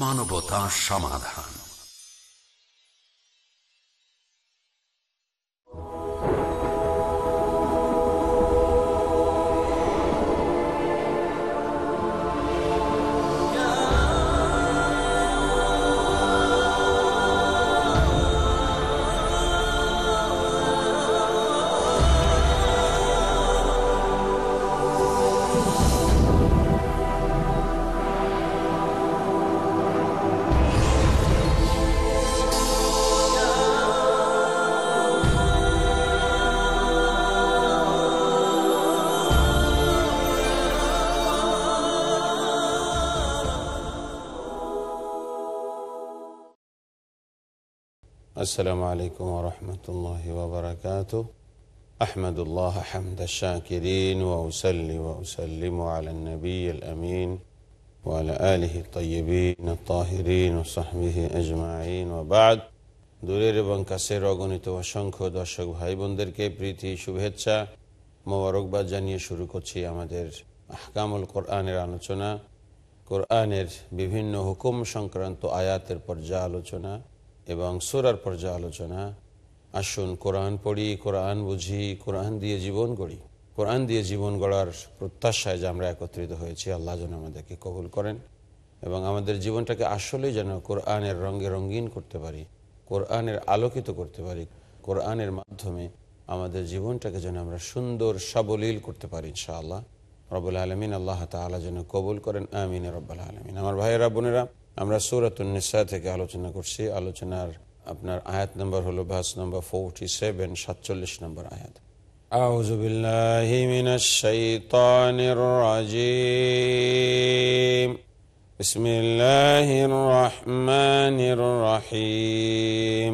মানবতা সমাধান। السلام عليكم ورحمة الله وبركاته أحمد الله حمد الشاكرين وأسلي وأسلم على النبي الأمين وعلى آله الطيبين الطاهرين وصحبه أجمعين وبعد দূরের এবং কাছের অগণিত অসংখ্য দর্শক ভাই বোনদেরকে প্রীতি শুভেচ্ছা মোবারকবাদ জানিয়ে শুরু করছি আমাদের আহকামুল কোরআনের আলোচনা কোরআনের বিভিন্ন হুকুম সংক্রান্ত আয়াতের পর্যালোচনা এবং সোরার সুরার পর্যালোচনা, আসুন কোরআন পড়ি, কোরআন বুঝি, কোরআন দিয়ে জীবন গড়ি। কোরআন দিয়ে জীবন গড়ার প্রত্যাশায় যে আমরা একত্রিত হয়েছি, আল্লাহ যেন আমাদেরকে কবুল করেন এবং আমাদের জীবনটাকে আসলেই যেন কোরআনের রঙে রঙিন করতে পারি, কোরআনের আলোকিত করতে পারি, কোরআনের মাধ্যমে আমাদের জীবনটাকে যেন আমরা সুন্দর, সাবলীল করতে পারি, ইনশাআল্লাহ। রবুল আলমিন আল্লাহ তালা যেন কবুল করেন, আমিন রব্বাল আলমিন। আমার ভাইয়েরা, বোনেরা আমরা সুরাতুন্নিসা থেকে আলোচনা করছি আলোচনার আপনার আয়াত নম্বর হলো ভাস নম্বর ফোরটি সেভেন সাতচল্লিশ নম্বর আয়াত أعوذ بالله من الشيطان الرجيم بسم الله الرحمن الرحيم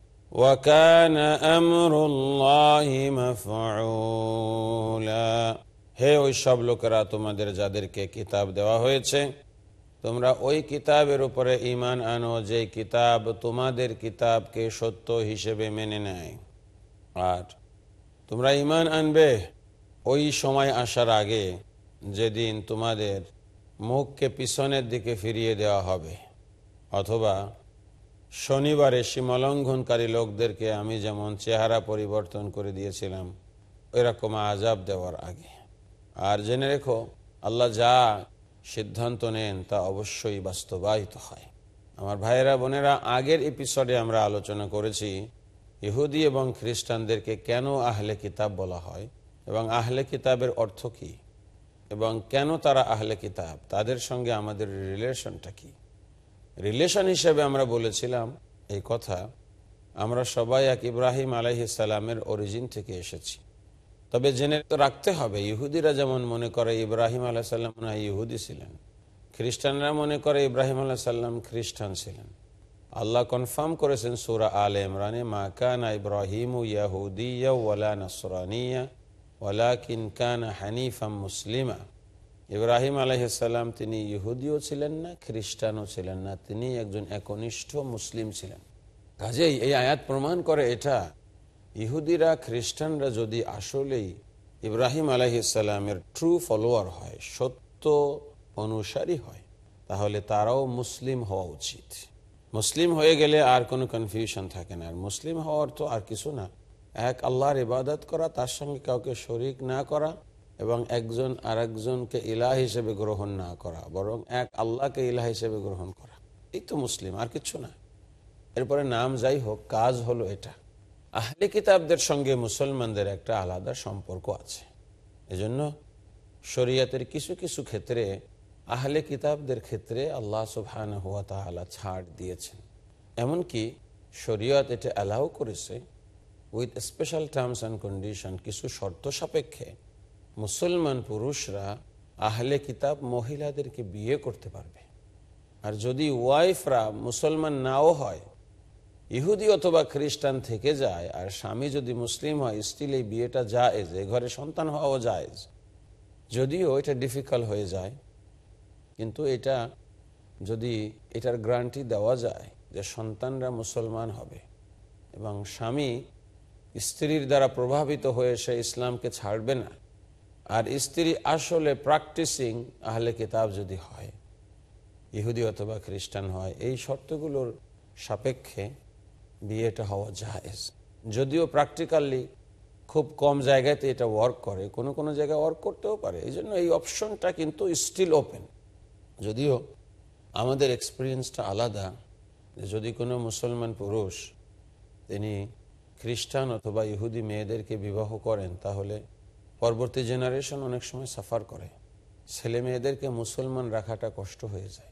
وكان أمر الله مفعولا হে ওই সব লোকেরা তোমাদের যাদেরকে কিতাব দেওয়া হয়েছে তোমরা ওই কিতাবের উপরে ইমান আনো যে কিতাব তোমাদের কিতাবকে সত্য হিসেবে মেনে নেয় আর তোমরা ইমান আনবে ওই সময় আসার আগে যেদিন তোমাদের মুখকে পিছনের দিকে ফিরিয়ে দেওয়া হবে অথবা শনিবারে সীমালঙ্ঘনকারী লোকদেরকে আমি যেমন চেহারা পরিবর্তন করে দিয়েছিলাম এরকম আজাব দেওয়ার আগে। আর জেনে রেখো, আল্লাহ যা সিদ্ধান্ত নেন তা অবশ্যই বাস্তবায়িত হয়। আমার ভাইয়েরা, বোনেরা, আগের এপিসোডে আমরা আলোচনা করেছি, ইহুদি এবং খ্রিস্টানদেরকে কেন আহলে কিতাব বলা হয় এবং আহলে কিতাবের অর্থ কী এবং কেন তারা আহলে কিতাব, তাদের সঙ্গে আমাদের রিলেশনটা কি? রিলেশন হিসেবে আমরা বলেছিলাম এই কথা, আমরা সবাই এক ইব্রাহিম আলাইসালামের অরিজিন থেকে এসেছি। তবে জেনে রাখতে হবে, ইহুদিরা যেমন মনে করে ইব্রাহিম আলাইসাল্লাম না ইহুদি ছিলেন, খ্রিস্টানরা মনে করে ইব্রাহিম আলাইসাল্লাম খ্রিস্টান ছিলেন। আল্লাহ কনফার্ম করেছেন সুরা আল ইমরানে, মা কানা ইব্রাহিম ইয়াহুদিয়া ওয়ালা নসরানিয়া, ওয়ালাকিন কানা হানিফাম মুসলিমা। ইব্রাহিম আলহিসাল্লাম তিনি ইহুদিও ছিলেন না, খ্রিস্টানও ছিলেন না, তিনি একজন একনিষ্ঠ মুসলিম ছিলেন। কাজেই এই আয়াত প্রমাণ করে এটা, ইহুদিরা, খ্রিস্টানরা যদি আসলেই ইব্রাহিম আলহিসাল্লামের ট্রু ফলোয়ার হয়, সত্য অনুসারী হয়, তাহলে তারাও মুসলিম হওয়া উচিত। মুসলিম হয়ে গেলে আর কোনো কনফিউশন থাকে না, আর মুসলিম হওয়ার তো আর কিছু না। এক আল্লাহর ইবাদত করা, তার সঙ্গে কাউকে শরিক না করা এবং একজন আর একজনকে ইলাহ হিসেবে গ্রহণ না করা, বরং এক আল্লাহকে ইলাহ হিসেবে গ্রহণ করা। এই তো মুসলিম, আর কিছু না। এরপরে নাম যাই হোক, কাজ হলো এটা। আহলে কিতাবদের সঙ্গে মুসলমানদের একটা আলাদা সম্পর্ক আছে। এজন্য শরিয়াতের কিছু কিছু ক্ষেত্রে, আহলে কিতাবদের ক্ষেত্রে আল্লাহ সুবহান হুয়া তালা ছাড় দিয়েছেন। এমনকি শরীয়ত এটা অ্যালাউ করেছে, with special terms and condition, কিছু শর্ত সাপেক্ষে। মুসলমান পুরুষরা আহলে কিতাব মহিলাদেরকে বিয়ে করতে পারবে। আর যদি ওয়াইফরা মুসলমান নাও হয়, ইহুদি অথবা খ্রিস্টান থেকে যায়, আর স্বামী যদি মুসলিম হয় স্টিল এই বিয়েটা জায়েজ, এ ঘরে সন্তান হওয়াও জায়েজ। যদিও এটা ডিফিকাল্ট হয়ে যায়, কিন্তু এটা যদি এটার গ্রান্টি দেওয়া যায় যে সন্তানরা মুসলমান হবে এবং স্বামী স্ত্রীর দ্বারা প্রভাবিত হয়ে সে ইসলামকে ছাড়বে না আর স্ত্রী আসলে প্র্যাকটিসিং আহলে কিতাব যদি হয়, ইহুদি অথবা খ্রিস্টান হয়, এই শর্তগুলোর সাপেক্ষে বিয়েটা হওয়া জায়েজ। যদিও প্র্যাকটিক্যালি খুব কম জায়গাতে এটা ওয়ার্ক করে, কোনো কোনো জায়গায় ওয়ার্ক করতেও পারে, এই জন্য এই অপশনটা কিন্তু স্টিল ওপেন যদিও আমাদের এক্সপিরিয়েন্সটা আলাদা যদি কোনো মুসলমান পুরুষ তিনি খ্রিস্টান অথবা ইহুদি মেয়েদেরকে বিবাহ করেন, তাহলে পরবর্তী জেনারেশন অনেক সময় সাফার করে। ছেলে মেয়েদেরকে মুসলমান রাখাটা কষ্ট হয়ে যায়।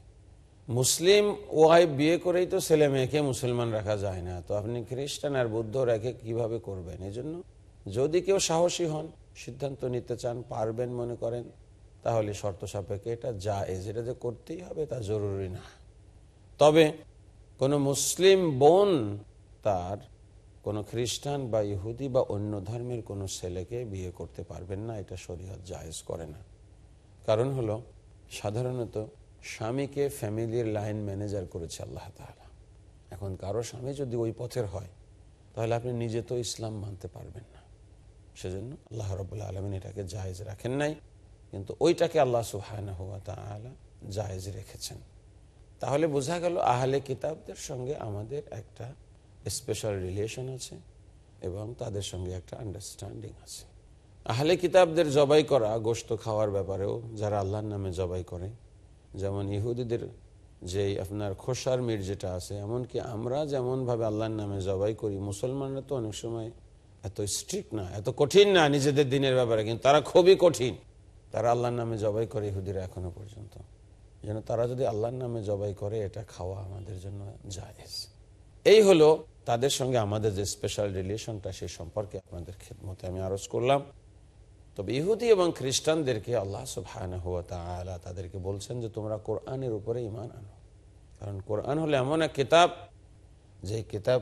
মুসলিম ওয়াই বিয়ে করেই তো ছেলে মেয়েকে মুসলমান রাখা যায় না। তো আপনি খ্রিস্টান আর বৌদ্ধ রেখে কীভাবে করবেন? এই জন্য যদি কেউ সাহসী হন, সিদ্ধান্ত নিতে চান, পারবেন মনে করেন, তাহলে শর্ত সাপেক্ষে এটা যা এটা যে করতেই হবে তা জরুরি না। তবে কোনো মুসলিম বোন তার কোনো খ্রিস্টান বা ইহুদি বা অন্য ধর্মের কোনো ছেলেকে বিয়ে করতে পারবেন না, এটা শরীয়ত জায়েজ করে না। কারণ হলো, সাধারণত স্বামীকে ফ্যামিলির লাইন ম্যানেজার করেছে আল্লাহ তালা এখন কারও স্বামী যদি ওই পথের হয়, তাহলে আপনি নিজে তো ইসলাম মানতে পারবেন না। সেজন্য আল্লাহ রবুল্লা আলমিন এটাকে জায়েজ রাখেন নাই, কিন্তু ওইটাকে আল্লাহ সুহায়না হুয়া তালা জায়েজ রেখেছেন। তাহলে বোঝা গেল আহলে কিতাবদের সঙ্গে আমাদের একটা স্পেশাল রিলেশন আছে এবং তাদের সঙ্গে একটা আন্ডারস্ট্যান্ডিং আছে। আহলে কিতাবদের জবাই করা গোস্ত খাওয়ার ব্যাপারেও যারা আল্লাহর নামে জবাই করে, যেমন ইহুদিদের যেই আপনার খোসার মির যেটা আছে, এমনকি আমরা যেমনভাবে আল্লাহর নামে জবাই করি, মুসলমানরা তো অনেক সময় এত স্ট্রিক্ট না, এত কঠিন না নিজেদের দিনের ব্যাপারে, কিন্তু তারা খুবই কঠিন। তারা আল্লাহর নামে জবাই করে ইহুদিরা এখনও পর্যন্ত। যেন তারা যদি আল্লাহর নামে জবাই করে, এটা খাওয়া আমাদের জন্য জায়েজ। এই হলো তাদের সঙ্গে আমাদের যে স্পেশাল রিলেশনটা সেই সম্পর্কে আপনাদের খেদমতে আমি আরজ করলাম। তবে ইহুদি এবং খ্রিস্টানদেরকে আল্লাহ সুবহান হুয়া তালা তাদেরকে বলছেন যে, তোমরা কোরআনের উপরে ইমান আনো। কারণ কোরআন হলো এমন এক কিতাব, যে কিতাব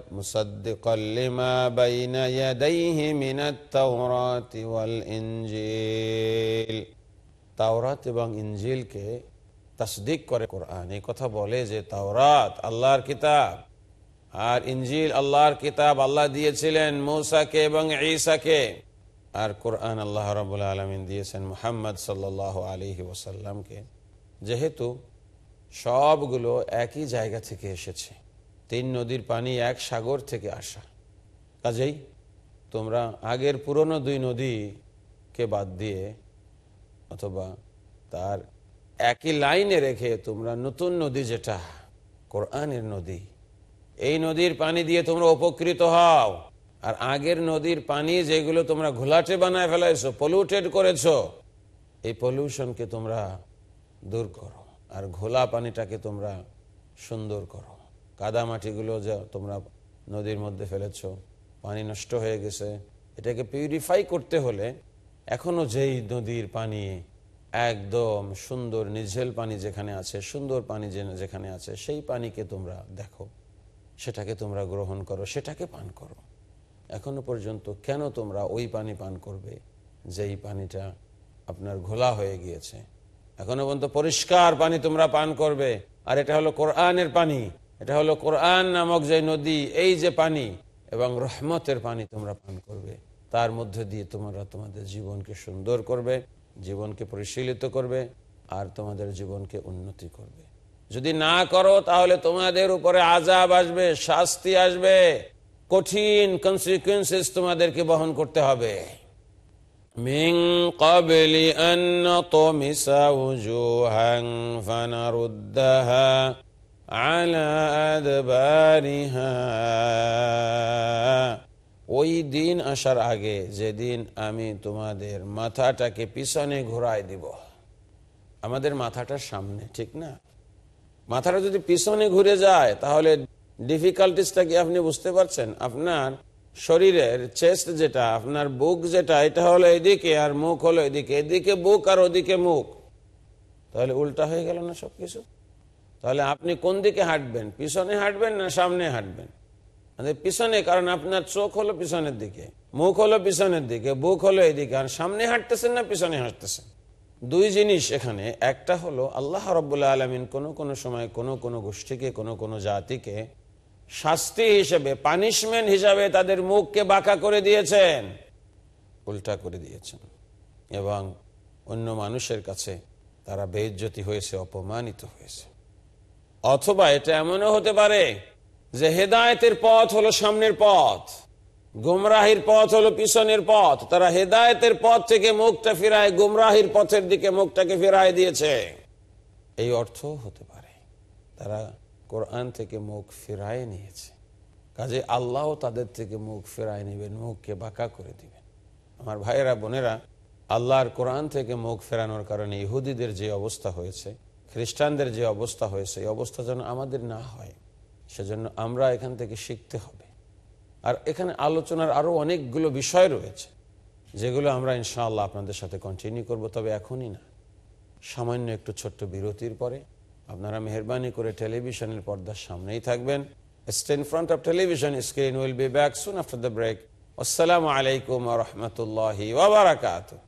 তাওরাতি এবং ইনজিলকে তাসদিক করে কোরআন। এই কথা বলে যে, তাওরাত আল্লাহর কিতাব আর ইঞ্জিল আল্লাহর কিতাব আল্লাহ দিয়েছিলেন মৌসাকে এবং ঈসাকে। আর কোরআন আল্লাহ রবুল্লা আলমিন দিয়েছেন মোহাম্মদ সাল্লাহ আলিহি ওসাল্লামকে যেহেতু সবগুলো একই জায়গা থেকে এসেছে। তিন নদীর পানি এক সাগর থেকে আসা। কাজেই তোমরা আগের পুরনো দুই নদীকে বাদ দিয়ে অথবা তার একই লাইনে রেখে তোমরা নতুন নদী যেটা, কোরআনের নদী এই নদীর পানি দিয়ে তোমরা উপকৃত হও। আর আগের নদীর পানি যেগুলো তোমরা ঘোলাটে বানায় ফেলাইছো পলিউটেড করেছ, এই পলিউশনকে তোমরা দূর করো। আর ঘোলা পানিটাকে তোমরা সুন্দর করো। কাদামাটিগুলো যা তোমরা নদীর মধ্যে ফেলেছ, পানি নষ্ট হয়ে গেছে, এটাকে পিউরিফাই করতে হলে এখনও যেই নদীর পানি একদম সুন্দর নিঝেল পানি যেখানে আছে, সুন্দর পানি যেখানে আছে, সেই পানিকে তোমরা দেখো। সেটাকে তোমরা গ্রহণ করো, সেটাকে পান করো। এখনও পর্যন্ত কেন তোমরা ওই পানি পান করবে, যেই পানিটা আপনার ঘোলা হয়ে গিয়েছে? এখনও পর্যন্ত পরিষ্কার পানি তোমরা পান করবে। আর এটা হলো কোরআনের পানি। এটা হলো কোরআন নামক যে নদী, এই যে পানি এবং রহমতের পানি তোমরা পান করবে। তার মধ্যে দিয়ে তোমরা তোমাদের জীবনকে সুন্দর করবে, জীবনকে পরিশীলিত করবে, আর তোমাদের জীবনকে উন্নতি করবে। যদি না করো তাহলে তোমাদের উপরে আজাব আসবে শাস্তি আসবে কঠিন কনসিকুয়েন্সেস তোমাদেরকে বহন করতে হবে من قبل أن نطمس وجوها فنردها على أدبارها ওই দিন আসার আগে যেদিন আমি তোমাদের মাথাটাকে পিছনে ঘোরায় দিব আমাদের মাথাটা সামনে ঠিক না মাথাটা যদি পিছনে ঘুরে যায়, তাহলে ডিফিকাল্টিসটা কি আপনি বুঝতে পারছেন? আপনার শরীরের চেস্ট যেটা, আপনার বুক যেটা, এটা হলো এদিকে আর মুখ হলো এদিকে। এদিকে বুক আর ওদিকে মুখ। তাহলে উল্টা হয়ে গেল না সবকিছু? তাহলে আপনি কোন দিকে হাঁটবেন? পিছনে হাঁটবেন না সামনে হাঁটবেন? মানে পিছনে, কারণ আপনার চোখ হলো পিছনের দিকে, মুখ হলো পিছনের দিকে, বুক হলো এদিকে। আর সামনে হাঁটতেছেন না, পিছনে হাঁটতেছেন? দুই জিনিস এখানে। একটা হলো আল্লাহ রব্বুল্লা আলমিন কোনো কোনো সময় কোনো কোনো গোষ্ঠীকে, কোনো কোনো জাতিকে শাস্তি হিসেবে পানিশমেন্ট হিসাবে তাদের মুখকে বাঁকা করে দিয়েছেন। উল্টা করে দিয়েছেন। এবং অন্য মানুষের কাছে তারা বেইজ্জতি হয়েছে, অপমানিত হয়েছে। অথবা এটা এমনও হতে পারে যে হেদায়েতের পথ হলো সামনের পথ। গুমরাহির পথ হলো পিছনের পথ। তারা হেদায়েতের পথ থেকে মুখটা ফিরায়, গুমরাহির পথের দিকে মুখটাকে ফিরায় দিয়েছে। এই অর্থ হতে পারে, তারা কোরআন থেকে মুখ ফিরায় নিয়েছে। কাজে আল্লাহ তাদের থেকে মুখ ফেরায় নেবেন, মুখকে বাঁকা করে দিবেন। আমার ভাইয়েরা, বোনেরা, আল্লাহর কোরআন থেকে মুখ ফেরানোর কারণে ইহুদিদের যে অবস্থা হয়েছে, খ্রিস্টানদের যে অবস্থা হয়েছে, এই অবস্থা যেন আমাদের না হয়, সেজন্য আমরা এখান থেকে শিখতে হবে। আর এখানে আলোচনার আরও অনেকগুলো বিষয় রয়েছে, যেগুলো আমরা ইনশাআল্লাহ আপনাদের সাথে কন্টিনিউ করব, তবে এখনই না। সামান্য একটু ছোট্ট বিরতির পরে আপনারা মেহরবানি করে টেলিভিশনের পর্দার সামনেই থাকবেন। Stay in front of television screen will be We'll be back soon after আসসালামু আলাইকুম রহমতুল্লাহ rahmatullahi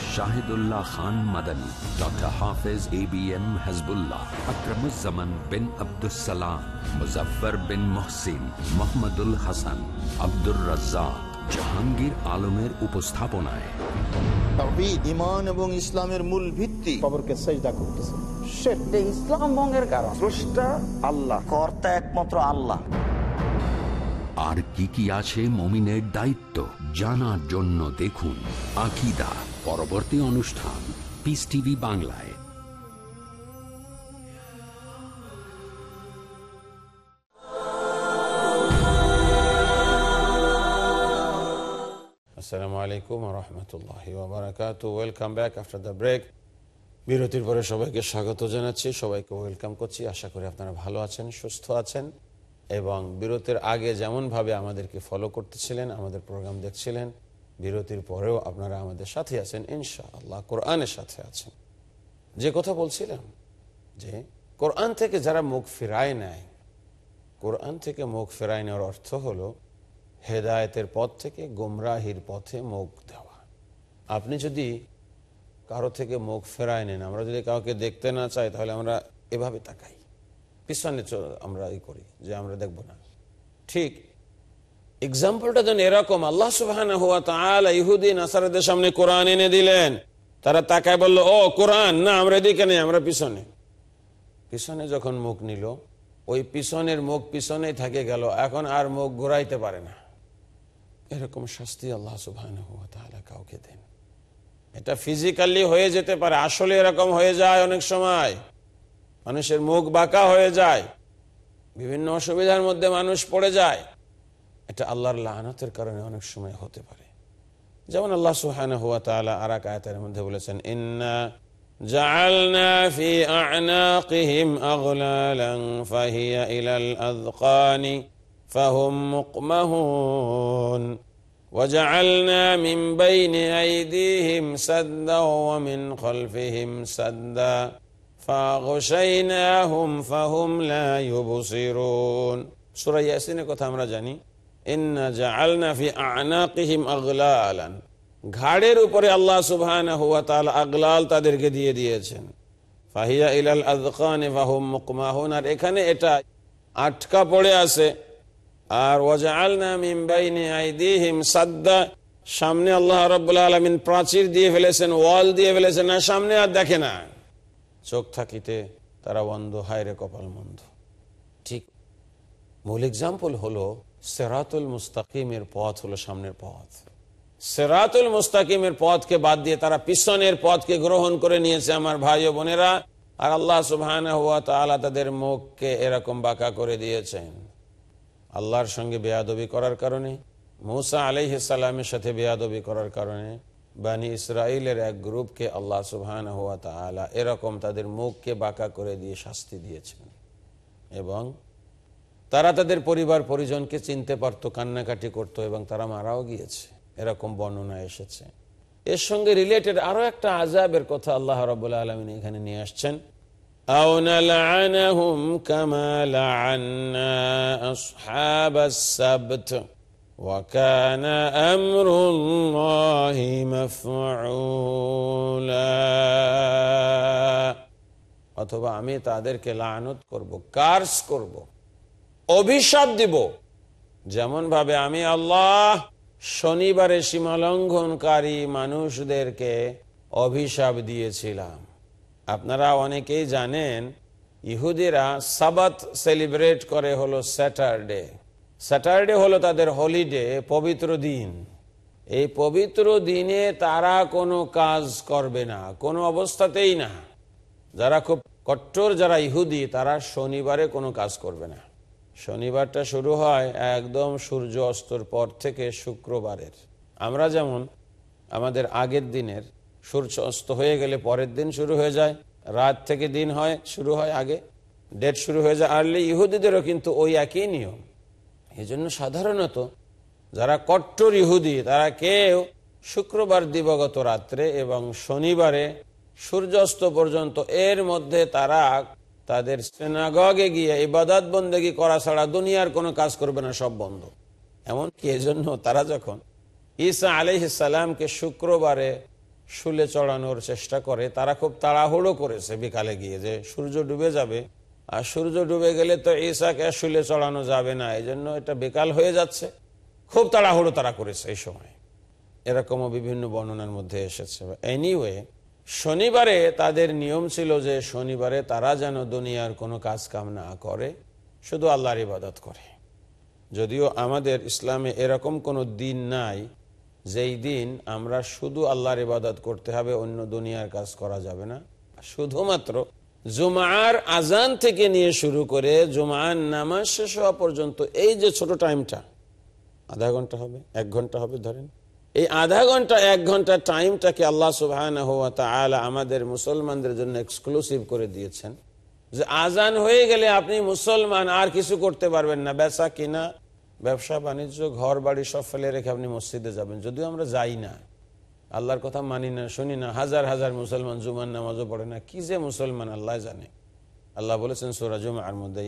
Shahidullah Khan Madani doctor Hafez A B M Hasbullah Akramuzzaman bin Abdussalam Muzaffar bin Mohsin Mohammadul Hasan Abdur Razzak Jahangir আলমের উপস্থাপনায়। ইমান এবং ইসলামের মূল ভিত্তি। সেজদা করতেছে। এটা ইসলাম ভঙ্গের কারণ। স্রষ্টা আল্লাহ কর্তা একমাত্র আল্লাহ। আর কি কি আছে মমিনের দায়িত্ব জানার জন্য দেখুন আকিদা। পরবর্তী অনুষ্ঠান পিস টিভি বাংলায়। আসসালামু আলাইকুম রহমতুল্লাহ welcome back after the break বিরতির পরে সবাইকে স্বাগত জানাচ্ছি। সবাইকে ওয়েলকাম করছি। আশা করি আপনারা ভালো আছেন, সুস্থ আছেন। এবং বিরতির আগে যেমনভাবে আমাদেরকে ফলো করতেছিলেন, আমাদের প্রোগ্রাম দেখছিলেন বিরতির পরেও আপনারা আমাদের সাথে আছেন ইনশা আল্লাহ কোরআনের সাথে আছেন। যে কথা বলছিলাম যে কোরআন থেকে যারা মুখ ফেরায় নেয়, কোরআন থেকে মুখ ফেরায় নেওয়ার অর্থ হলো হেদায়েতের পথ থেকে গোমরাহির পথে মুখ দেওয়া। আপনি যদি কারও থেকে মুখ ফেরায় নেন, আমরা যদি কাউকে দেখতে না চাই, তাহলে আমরা এভাবে তাকাই। পিছনে আমরা ই করি যে আমরা দেখব না। ঠিক এক্সাম্পলটা যেন এরকম, আল্লাহ সুবাহান হুয়া তাআলা ইহুদি, নাসারদের সামনে কোরআন এনে দিলেন। তারা তাকায় বলল, ও, কোরআন, না, আমরা এদিকে নেই, আমরা পিছনে। পিছনে যখন মুখ নিল, ওই পিছনের মুখ পিছনেই থাকে গেল, এখন আর মুখ ঘুরাইতে পারে না। এরকম শাস্তি আল্লাহ সুবাহ কাউকে দেন। এটা ফিজিক্যালি হয়ে যেতে পারে, আসলে এরকম হয়ে যায় অনেক সময়। মানুষের মুখ বাঁকা হয়ে যায়, বিভিন্ন অসুবিধার মধ্যে মানুষ পড়ে যায়। এটা আল্লাহর লাহানতের কারণে অনেক সময় হতে পারে যেমন আল্লাহ সুহান হুয়া তালা আর এক আয়তের মধ্যে বলেছেন ইন্না جعلنا في أعناقهم أغلالا فهي إلى الأذقان فهم مقمهون وجعلنا من بين أيديهم سدا ومن خلفهم سدا فغشيناهم فهم لا يبصرون سورة ياسين কথা আমরা জানি ঘাড়ের উপরে আল্লাহ তাআলা আগলাল তাদেরকে দিয়ে দিয়েছেন। ফাহিয়া ইলাল আযকানি ফাহুম আর এখানে এটা আটকা পড়ে আছে। আর সাদ্দা। সামনে আল্লাহ রাব্বুল আলামিন প্রাচীর দিয়ে ফেলেছেন, ওয়াল দিয়ে ফেলেছেন। না সামনে আর দেখে না। চোখ থাকিতে তারা বন্ধ হায় রে কপাল মন্দ। ঠিক মূল এক্সাম্পল হলো সেরাতুল মুস্তাকিমের পথ হলো সামনের পথ। সেরাতুল মুস্তাকিমের পথকে বাদ দিয়ে তারা পিছনের পথকে গ্রহণ করে নিয়েছে আমার ভাই ও বোনেরা। আর আল্লাহ সুবহান হুয়া তাআলা তাদের মুখকে এরকম বাঁকা করে দিয়েছেন। আল্লাহর সঙ্গে বেয়াদবি করার কারণে, মুসা আলাইহ সালামের সাথে বেয়াদবি করার কারণে, বানি ইসরায়েলের এক গ্রুপকে আল্লাহ সুবহান হুয়া তাআলা এরকম তাদের মুখকে বাঁকা করে দিয়ে শাস্তি দিয়েছেন। এবং তারা তাদের পরিবার পরিজনকে চিনতে পারতো, কান্নাকাটি করত এবং তারা মারাও গিয়েছে। এরকম বর্ণনা এসেছে। এর সঙ্গে রিলেটেড আরও একটা আজাবের কথা আল্লাহ রব আলমিন এখানে নিয়ে আসছেন। অথবা আমি তাদেরকে লানত করব, কার্স করব। অভিশাপ দিব। যেমন ভাবে আমি আল্লাহ শনিবারে সীমালঙ্ঘনকারী মানুষদেরকে অভিশাপ দিয়েছিলাম। আপনারা অনেকেই জানেন, ইহুদিরা সাবাত সেলিব্রেট করে হলো স্যাটারডে। স্যাটারডে হলো তাদের হলিডে, পবিত্র দিন। এই পবিত্র দিনে তারা কোনো কাজ করবে না, কোনো অবস্থাতেই না। যারা খুব কট্টর, যারা ইহুদি, তারা শনিবারে কোনো কাজ করবে না। শনিবারটা শুরু হয় একদম সূর্য অস্তর পর থেকে শুক্রবারের। আমরা যেমন আমাদের আগের দিনের সূর্য অস্ত হয়ে গেলে পরের দিন শুরু হয়ে যায়, রাত থেকে দিন হয়, শুরু হয় আগে, ডেট শুরু হয়ে যায়। আর্লি ইহুদিদেরও কিন্তু ওই একই নিয়ম। এই জন্য সাধারণত যারা কট্টর ইহুদি, তারা কেউ শুক্রবার দিবগত রাত্রে এবং শনিবারে সূর্যাস্ত পর্যন্ত এর মধ্যে তারা তাদের সেনাগগে গিয়ে ইবাদত বন্দেগি করা ছাড়া দুনিয়ার কোনো কাজ করবে না, সব বন্ধ। এমনকি এজন্য তারা যখন ঈসা আলহিসাল্লামকে শুক্রবারে শুলে চড়ানোর চেষ্টা করে, তারা খুব তাড়াহুড়ো করেছে বিকালে গিয়ে যে সূর্য ডুবে যাবে। আর সূর্য ডুবে গেলে তো ঈসাকে শুলে চড়ানো যাবে না এই জন্য এটা বেকাল হয়ে যাচ্ছে। খুব তাড়াহুড়ো তারা করেছে এই সময়। এরকমও বিভিন্ন বর্ণনার মধ্যে এসেছে। এনিওয়ে শনিবারে তাদের নিয়ম ছিল যে শনিবারে তারা যেন দুনিয়ার কোনো কাজ কাম না করে, শুধু আল্লাহর ইবাদত করে। যদিও আমাদের ইসলামে এরকম কোনো দিন নাই যেই দিন আমরা শুধু আল্লাহর ইবাদত করতে হবে, অন্য দুনিয়ার কাজ করা যাবে না। শুধুমাত্র জুমার আজান থেকে নিয়ে শুরু করে জুমার নামাজ শেষ হওয়া পর্যন্ত এই যে ছোট টাইমটা, আধা ঘণ্টা হবে, এক ঘণ্টা হবে ধরেন। এই আধা ঘণ্টা, এক ঘণ্টা টাইমটাকে আল্লাহ সুবহান আমাদের মুসলমানদের জন্য এক্সক্লুসিভ করে দিয়েছেন। যে আজান হয়ে গেলে আপনি মুসলমান, আর কিছু করতে পারবেন না। বেচা কিনা, ব্যবসা, বাণিজ্য ঘর বাড়ি সব ফেলে রেখে আপনি মসজিদে যাবেন। যদিও আমরা যাই না, আল্লাহর কথা মানি না, শুনি না, হাজার হাজার মুসলমান জুমান নামাজও পড়ে না। কি যে মুসলমান, আল্লাহ জানে। আল্লাহ বলেছেন সোরা আর মধ্যে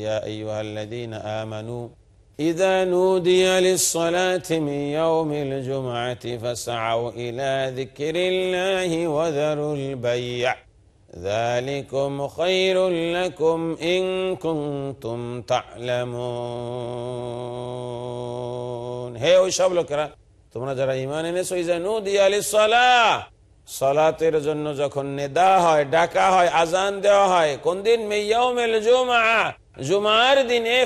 আমানু إذا نودي للصلاة من يوم الجمعة فاسعوا إلى ذكر الله وذروا البيع ذلكم خير لكم إن كنتم تعلمون হে ওই সব লোকেরা তোমরা যারা ইমান এনেছো ইজা নুদি আলি সলাতের জন্য যখন নেদা হয় ডাকা হয় আজান দেওয়া হয় কোন দিন মেয়াউমেল জুমা জুমার দিনে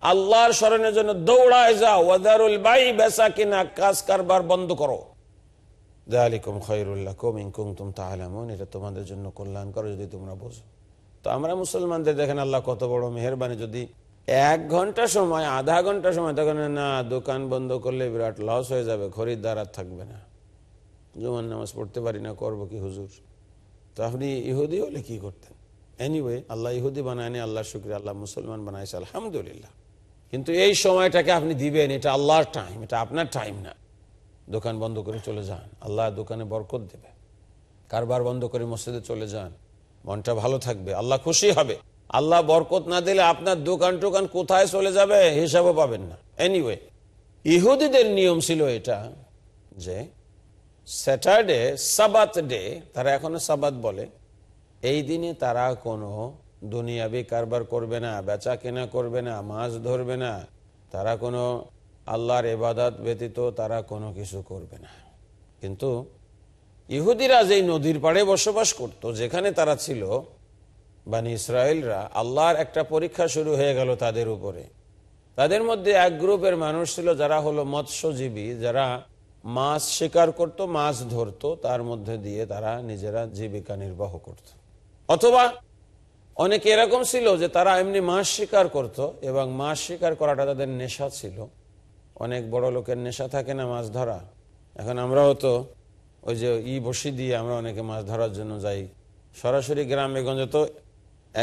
আল্লাহর স্মরণের জন্য দৌড়ায় যাও। ওয়াদারুল বাই বেচা কিনা, কাজ কারবার বন্ধ করো। দালিকুম খৈরুল্লাকুম ইন কুনতুম তাআলামুন। এটা তোমাদের জন্য কল্যাণ করো যদি তোমরা বোঝো। তো আমরা মুসলমানদের দেখেন আল্লাহ কত বড় মেহেরবানি। যদি এক ঘণ্টা সময়, আধা ঘণ্টা সময়, তখন না, দোকান বন্ধ করলে বিরাট লস হয়ে যাবে, খরিদ্দার আর থাকবে না। জুমার নামাজ পড়তে পারি না, করব কি হুজুর? তো আপনি ইহুদি হলে কি করতেন? এনিওয়ে আল্লাহ ইহুদি বানায়নি আল্লাহ শুক্রিয়া, আল্লাহ মুসলমান বানাইছে, আলহামদুলিল্লাহ। কিন্তু এই সময়টাকে আপনি দিবেন, এটা আল্লাহর টাইম এটা আপনার টাইম না। দোকান বন্ধ করে চলে যান, আল্লাহ দোকানে বরকত দেবে। কারবার বন্ধ করে মসজিদে চলে যান, মনটা ভালো থাকবে, আল্লাহ খুশি হবে। আল্লাহ বরকত না দিলে আপনার দোকান টোকান কোথায় চলে যাবে হিসাবও পাবেন না। এনিওয়ে ইহুদিদের নিয়ম ছিল এটা যে স্যাটারডে সাবাত ডে তারা এখনও সাবাত বলে এই দিনে তারা কোনো দুনিয়াবি কারবার করবে না, বেচা কেনা করবে না, মাছ ধরবে না। তারা কোনো আল্লাহর এবাদাত ব্যতীত তারা কোনো কিছু করবে না। কিন্তু ইহুদিরা যেই নদীর পাড়ে বসবাস করত, যেখানে তারা ছিল, বানি ইসরায়েলরা আল্লাহর একটা পরীক্ষা শুরু হয়ে গেল তাদের উপরে। তাদের মধ্যে এক গ্রুপের মানুষ ছিল যারা হলো মৎস্যজীবী, যারা মাছ শিকার করত, মাছ ধরতো, তার মধ্যে দিয়ে তারা নিজেরা জীবিকা নির্বাহ করত। অথবা অনেকে এরকম ছিল যে তারা এমনি মাছ শিকার করত এবং মাছ শিকার করাটা তাদের নেশা ছিল। অনেক বড় লোকের নেশা থাকে না মাছ ধরা। এখন আমরাও তো ওই যে ই বসি দিয়ে আমরা অনেকে মাছ ধরার জন্য যাই। সরাসরি গ্রামে গঞ্জে তো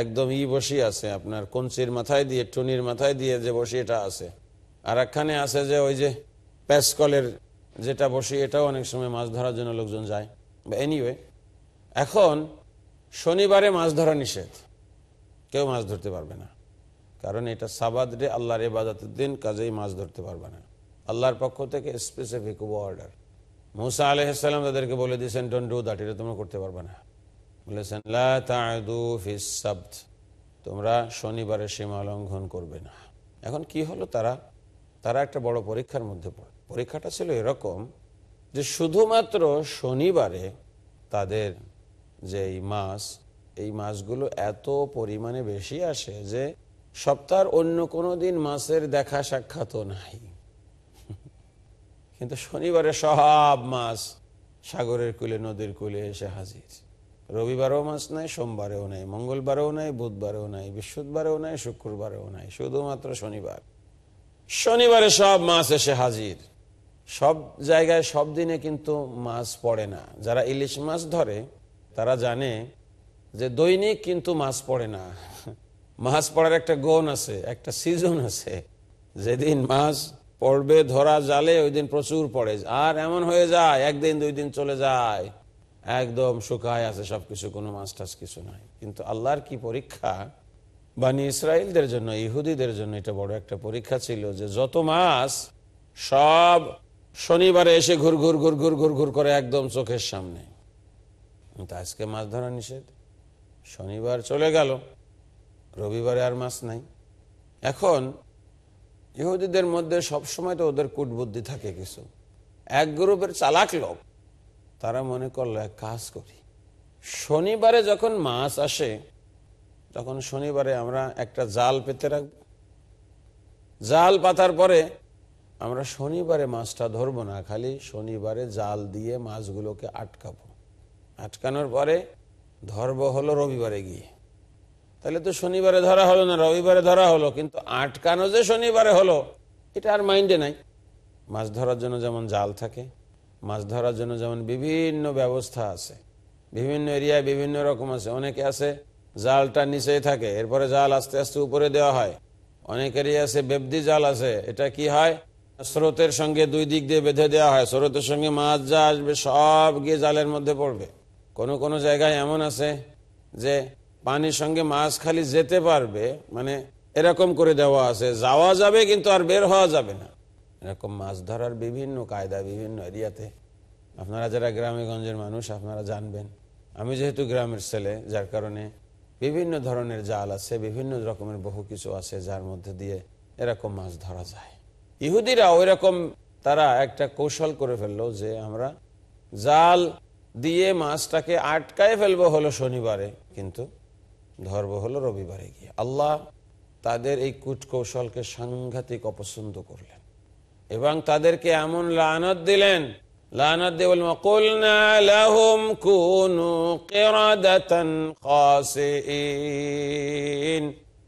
একদম ই বসি আছে। আপনার কঞ্চির মাথায় দিয়ে, টুনির মাথায় দিয়ে যে বসি এটা আছে। আর একখানে আছে যে ওই যে প্যাসকলের যেটা বসি, এটাও অনেক সময় মাছ ধরার জন্য লোকজন যায়। বা এনিওয়ে এখন শনিবারে মাছ ধরা নিষেধ। কেউ মাছ ধরতে পারবে না। কারণ এটা সাবাদ ডে, আল্লাহর ইবাদতের দিন, কাজেই মাছ ধরতে পারবে না। আল্লাহর পক্ষ থেকে স্পেসিফিক অর্ডার মুসা আলহিসাল্লাম তাদেরকে বলে দিয়েছেন ডোন্ট ডু দ্যাট এটা তোমরা করতে পারবে না। বলেছেন সাবত, তোমরা শনিবারে সীমা লঙ্ঘন করবে না। এখন কি হলো তারা? তারা একটা বড় পরীক্ষার মধ্যে পড়ে। পরীক্ষাটা ছিল এরকম যে শুধুমাত্র শনিবারে তাদের যে এই মাছ এই মাছগুলো এত পরিমাণে বেশি আসে যে সপ্তাহের অন্য কোনো দিন মাছের দেখা সাক্ষাৎ নাই। কিন্তু শনিবারে সব মাছ সাগরের কুলে, নদীর কুলে এসে হাজির। রবিবারেও মাছ নাই, সোমবারেও নাই, মঙ্গলবারেও নাই, বুধবারেও নাই, বৃহস্পতিবারেও নাই, শুক্রবারেও নাই, শুধুমাত্র শনিবার। শনিবারে সব মাছ এসে হাজির। সব জায়গায় সব দিনে কিন্তু মাছ পড়ে না। যারা ইলিশ মাছ ধরে তারা জানে যে দৈনিক কিন্তু মাছ পড়ে না। মাছ পড়ার একটা গন আছে, একটা সিজন আছে। যেদিন মাছ পড়বে ধরা জালে ওই দিন প্রচুর পড়ে। আর এমন হয়ে যায়, একদিন, দুই দিন চলে যায়। একদম শুকায় আছে সবকিছু, কোনো মাছ টাছ কিছু নাই। কিন্তু আল্লাহর কি পরীক্ষা? বানি ইসরায়েলদের জন্য, ইহুদিদের জন্য এটা বড় একটা পরীক্ষা ছিল যে যত মাছ সব শনিবারে এসে ঘুর ঘুর ঘুর ঘুর ঘুর ঘুর করে একদম চোখের সামনে। কিন্তু আজকে মাছ ধরা নিষেধ। শনিবার চলে গেল। রবিবারে আর মাছ নাই। এখন ইহুদিদের মধ্যে সবসময় তো ওদের কুটবুদ্ধি থাকে কিছু। এক গ্রুপের চালাক লোক, তারা মনে করল, এক কাজ করি। শনিবারে যখন মাছ আসে, তখন শনিবারে আমরা একটা জাল পেতে রাখব। জাল পাতার পরে আমরা শনিবারে মাছটা ধরবো না, খালি শনিবারে জাল দিয়ে মাছগুলোকে আটকাবো। আটকানোর পরে ধরবো হলো রবিবারে গিয়ে। তাহলে তো শনিবারে ধরা হলো না, রবিবারে ধরা হলো, কিন্তু আটকানো যে শনিবারে হলো, এটা আর মাইন্ডে নাই। মাছ ধরার জন্য যেমন জাল থাকে, মাছ ধরার জন্য যেমন বিভিন্ন ব্যবস্থা আছে। বিভিন্ন এরিয়ায় বিভিন্ন রকম আছে। অনেকে আছে, জালটা নিচেই থাকে, এরপরে জাল আস্তে আস্তে উপরে দেওয়া হয়। অনেকেরই আছে বেবদি জাল আছে, এটা কি হয়? স্রোতের সঙ্গে দুই দিক দিয়ে বেঁধে দেওয়া হয়। স্রোতের সঙ্গে মাছ যা আসবে সব গিয়ে জালের মধ্যে পড়বে। কোন কোন জায়গায় এমন আছে যে পানির সঙ্গে মাছ খালি যেতে পারবে মানে এরকম করে দেওয়া আছে, যাওয়া যাবে কিন্তু আর বের হওয়া যাবে না। এরকম মাছ ধরার বিভিন্ন কায়দা, বিভিন্ন এরিয়াতে। আপনারা যারা গ্রামে গঞ্জের মানুষ, আপনারা জানবেন। আমি যেহেতু গ্রামের ছেলে, যার কারণে বিভিন্ন ধরনের জাল আছে, বিভিন্ন রকমের বহু কিছু আছে যার মধ্যে দিয়ে এরকম মাছ ধরা যায়। ইহুদিরা ওই রকম তারা একটা কৌশল করে ফেলল যে আমরা জাল দিয়ে মাছটাকে আটকায় ফেলব হলো শনিবারে, কিন্তু ধর্ম হলো রবিবারে গিয়ে। আল্লাহ তাদের এই কূটকৌশলকে সাংঘাতিক অপছন্দ করলেন এবং তাদেরকে এমন লানত দিলেন, লানত।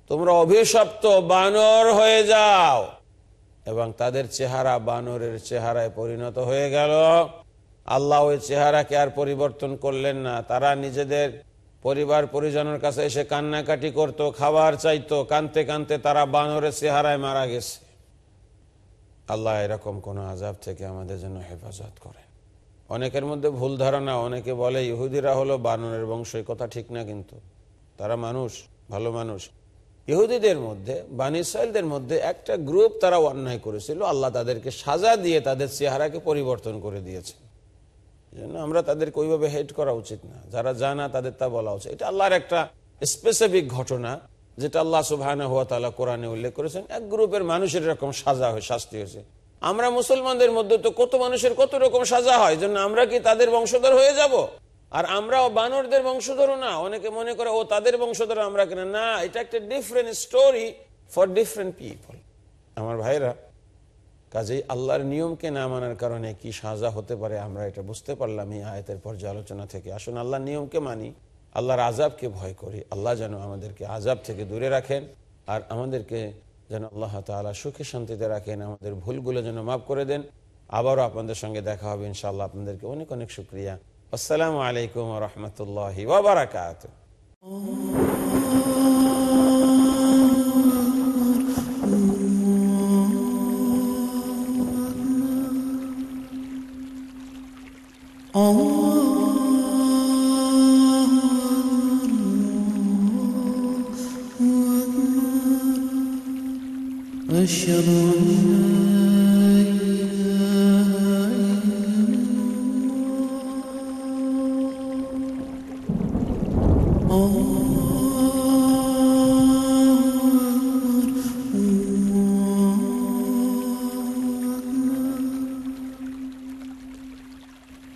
তোমরা অভিশপ্ত বানর হয়ে যাও। এবং তাদের চেহারা বানরের চেহারায় পরিণত হয়ে গেল। আল্লাহ ওই চেহারাকে আর পরিবর্তন করলেন না। তারা নিজেদের পরিবার পরিজনের কাছে এসে কান্নাকাটি করত, খাবার চাইতো। কানতে কানতে তারা বানরের চেহারায় মারা গেছে। আল্লাহ এরকম কোন আজাব থেকে আমাদের জন্য হেফাজত করেন। অনেকের মধ্যে ভুল ধারণা, অনেকে বলে ইহুদিরা হলো বানরের বংশ কথা ঠিক না কিন্তু। তারা মানুষ, ভালো মানুষ। ইহুদিদের মধ্যে বানিসাইলদের মধ্যে একটা গ্রুপ তারা অন্যায় করেছিল। আল্লাহ তাদেরকে সাজা দিয়ে তাদের চেহারাকে পরিবর্তন করে দিয়েছে। আমরা তাদেরকে ওইভাবে হেড করা উচিত না। যারা জানা তাদের তা বলা উচিত। এটা আল্লাহর একটা স্পেসিফিক ঘটনা, যেটা আল্লাহ সুবাহ কোরআনে উল্লেখ করেছেন। এক গ্রুপের মানুষের এরকম সাজা হয়, শাস্তি হয়েছে। আমরা মুসলমানদের মধ্যে তো কত মানুষের কত রকম সাজা হয় জন্য আমরা কি তাদের বংশধর হয়ে যাব? আর আমরাও বানরদের বংশধর না। অনেকে মনে করে, ও, তাদের বংশধর আমরা কিনা? না, এটা একটা different story for different people আমার ভাইরা কাজেই আল্লাহর নিয়মকে না মানার কারণে কি সাজা হতে পারে আমরা এটা বুঝতে পারলাম এই আয়তের পর্যালোচনা থেকে। আসুন আল্লাহর নিয়মকে মানি, আল্লাহর আজাবকে ভয় করি, আল্লাহ যেন আমাদেরকে আজাব থেকে দূরে রাখেন আর আমাদেরকে যেন আল্লাহ তালা সুখে শান্তিতে রাখেন, আমাদের ভুলগুলো যেন মাফ করে দেন। আবারও আপনাদের সঙ্গে দেখা হবে ইনশাআল্লাহ। আপনাদেরকে অনেক অনেক শুক্রিয়া। আসসালামু আলাইকুম রহমতুল্লাহ ওবরাকাত home.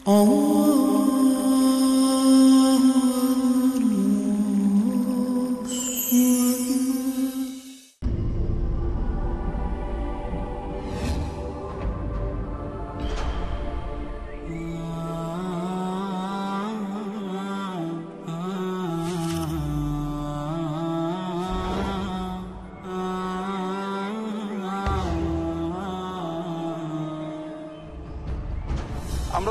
Oh.